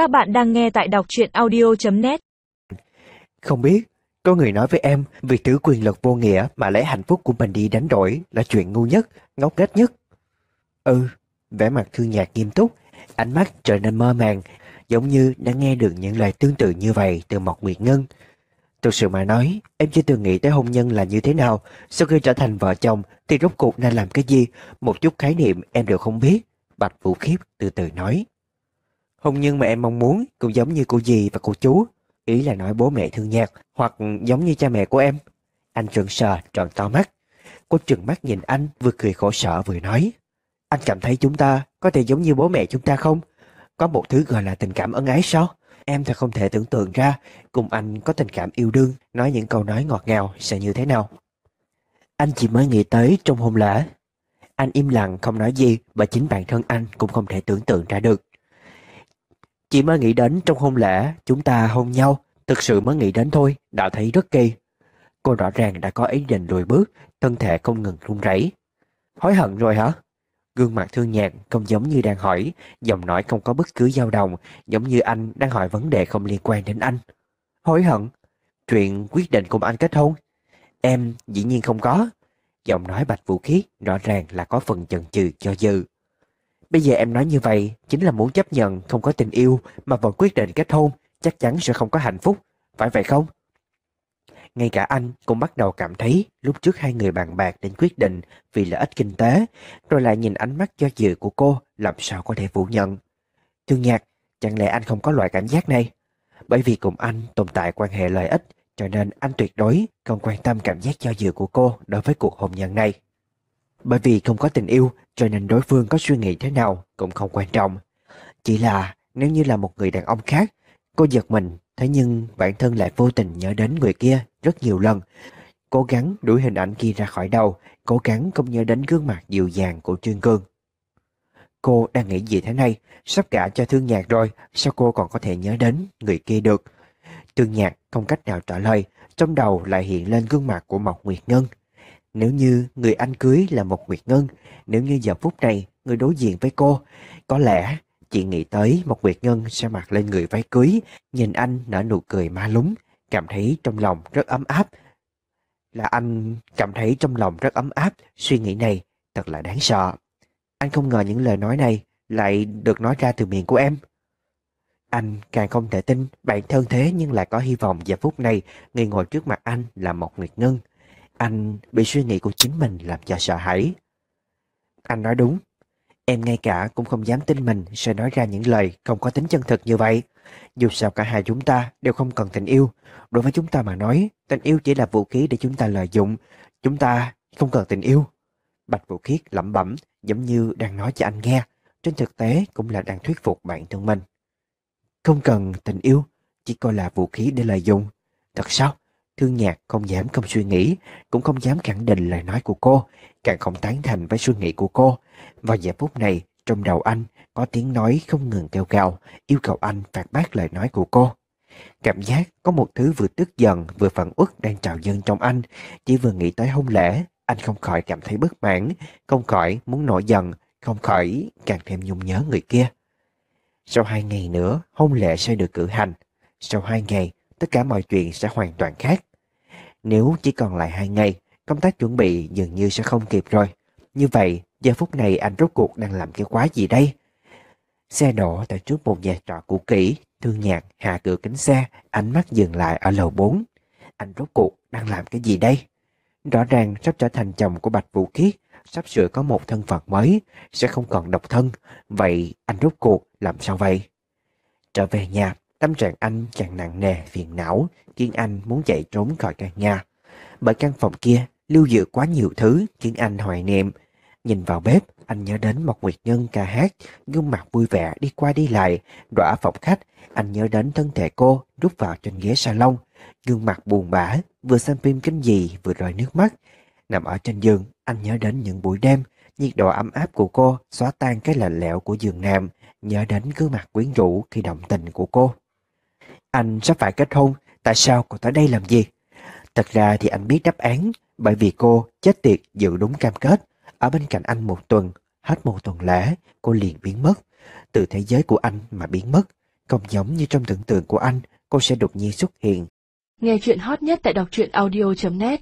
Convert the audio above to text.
Các bạn đang nghe tại đọc truyện audio.net Không biết, có người nói với em việc thứ quyền lực vô nghĩa mà lấy hạnh phúc của mình đi đánh đổi là chuyện ngu nhất, ngốc nghếch nhất. Ừ, vẻ mặt thương nhạc nghiêm túc, ánh mắt trở nên mơ màng, giống như đã nghe được những lời tương tự như vậy từ Mộc Nguyệt Ngân. Thực sự mà nói, em chưa từng nghĩ tới hôn nhân là như thế nào, sau khi trở thành vợ chồng thì rốt cuộc nên làm cái gì, một chút khái niệm em đều không biết. Bạch Vũ Khiếp từ từ nói. Hôn nhân mà em mong muốn cũng giống như cô dì và cô chú, ý là nói bố mẹ thương nhạc, hoặc giống như cha mẹ của em. Anh trợn sờ, tròn to mắt. Cô trừng mắt nhìn anh, vừa cười khổ sở vừa nói. Anh cảm thấy chúng ta có thể giống như bố mẹ chúng ta không? Có một thứ gọi là tình cảm ân ái sao? Em thật không thể tưởng tượng ra cùng anh có tình cảm yêu đương, nói những câu nói ngọt ngào sẽ như thế nào. Anh chỉ mới nghĩ tới trong hôn lễ. Anh im lặng không nói gì và chính bản thân anh cũng không thể tưởng tượng ra được. Chỉ mới nghĩ đến trong hôn lễ chúng ta hôn nhau, thực sự mới nghĩ đến thôi, đã thấy rất kỳ. Cô rõ ràng đã có ý định lùi bước, thân thể không ngừng run rẩy. Hối hận rồi hả? Gương mặt thương nhạc không giống như đang hỏi, giọng nói không có bất cứ dao động, giống như anh đang hỏi vấn đề không liên quan đến anh. Hối hận? Chuyện quyết định cùng anh kết hôn? Em dĩ nhiên không có. Giọng nói bạch vũ khí rõ ràng là có phần chần chừ cho dư. Bây giờ em nói như vậy chính là muốn chấp nhận không có tình yêu mà vẫn quyết định kết hôn, chắc chắn sẽ không có hạnh phúc, phải vậy không? Ngay cả anh cũng bắt đầu cảm thấy lúc trước hai người bàn bạc đến quyết định vì lợi ích kinh tế, rồi lại nhìn ánh mắt do dự của cô làm sao có thể phủ nhận. Thương nhạc, chẳng lẽ anh không có loại cảm giác này? Bởi vì cùng anh tồn tại quan hệ lợi ích, cho nên anh tuyệt đối không quan tâm cảm giác do dự của cô đối với cuộc hôn nhân này. Bởi vì không có tình yêu, cho nên đối phương có suy nghĩ thế nào cũng không quan trọng. Chỉ là nếu như là một người đàn ông khác, cô giật mình, thế nhưng bản thân lại vô tình nhớ đến người kia rất nhiều lần. Cố gắng đuổi hình ảnh kia ra khỏi đầu, cố gắng không nhớ đến gương mặt dịu dàng của Trương Cương. Cô đang nghĩ gì thế này, sắp cả cho thương nhạc rồi, sao cô còn có thể nhớ đến người kia được? Thương nhạc không cách nào trả lời, trong đầu lại hiện lên gương mặt của Mộc Nguyệt Ngân. Nếu như người anh cưới là một Nguyệt Ngân, nếu như giờ phút này người đối diện với cô, có lẽ chị nghĩ tới một Nguyệt Ngân sẽ mặc lên người váy cưới, nhìn anh nở nụ cười ma lúng, cảm thấy trong lòng rất ấm áp. Là anh cảm thấy trong lòng rất ấm áp, suy nghĩ này thật là đáng sợ. Anh không ngờ những lời nói này lại được nói ra từ miệng của em. Anh càng không thể tin bản thân thế nhưng lại có hy vọng giờ phút này người ngồi trước mặt anh là một Nguyệt Ngân. Anh bị suy nghĩ của chính mình làm cho sợ hãi. Anh nói đúng. Em ngay cả cũng không dám tin mình sẽ nói ra những lời không có tính chân thực như vậy. Dù sao cả hai chúng ta đều không cần tình yêu. Đối với chúng ta mà nói, tình yêu chỉ là vũ khí để chúng ta lợi dụng. Chúng ta không cần tình yêu. Bạch Vũ Khiết lẩm bẩm giống như đang nói cho anh nghe. Trên thực tế cũng là đang thuyết phục bạn thân mình. Không cần tình yêu, chỉ coi là vũ khí để lợi dụng. Thật sao? Thương nhạc không dám không suy nghĩ, cũng không dám khẳng định lời nói của cô, càng không tán thành với suy nghĩ của cô. Vào giờ phút này, trong đầu anh có tiếng nói không ngừng kêu gào, yêu cầu anh phạt bác lời nói của cô. Cảm giác có một thứ vừa tức giận vừa phản uất đang trào dâng trong anh, chỉ vừa nghĩ tới hôn lễ, anh không khỏi cảm thấy bất mãn, không khỏi muốn nổi giận, không khỏi càng thêm nhung nhớ người kia. Sau hai ngày nữa, hôn lễ sẽ được cử hành. Sau hai ngày, tất cả mọi chuyện sẽ hoàn toàn khác. Nếu chỉ còn lại hai ngày, công tác chuẩn bị dường như sẽ không kịp rồi. Như vậy, giờ phút này anh rốt cuộc đang làm cái quái gì đây? Xe đổ tại trước một nhà trọ cũ kỹ, thương nhạc hạ cửa kính xe, ánh mắt dừng lại ở lầu 4. Anh rốt cuộc đang làm cái gì đây? Rõ ràng sắp trở thành chồng của Bạch Vũ Khiết, sắp sửa có một thân phận mới, sẽ không còn độc thân. Vậy anh rốt cuộc làm sao vậy? Trở về nhà, tâm trạng anh càng nặng nề phiền não, khiến anh muốn chạy trốn khỏi căn nhà. Bởi căn phòng kia lưu giữ quá nhiều thứ khiến anh hoài niệm. Nhìn vào bếp, anh nhớ đến một Nguyệt Nhân ca hát, gương mặt vui vẻ đi qua đi lại, đọa phòng khách, anh nhớ đến thân thể cô rút vào trên ghế salon, gương mặt buồn bã, vừa xem phim kinh dị vừa rơi nước mắt. Nằm ở trên giường, anh nhớ đến những buổi đêm, nhiệt độ ấm áp của cô xóa tan cái lạnh lẽo của giường nam nhớ đến gương mặt quyến rũ khi động tình của cô. Anh sắp phải kết hôn, tại sao cô tới đây làm gì? Thật ra thì anh biết đáp án, bởi vì cô chết tiệt giữ đúng cam kết. Ở bên cạnh anh một tuần, hết một tuần lễ, cô liền biến mất. Từ thế giới của anh mà biến mất. Không giống như trong tưởng tượng của anh, cô sẽ đột nhiên xuất hiện. Nghe chuyện hot nhất tại đọc truyện audio.net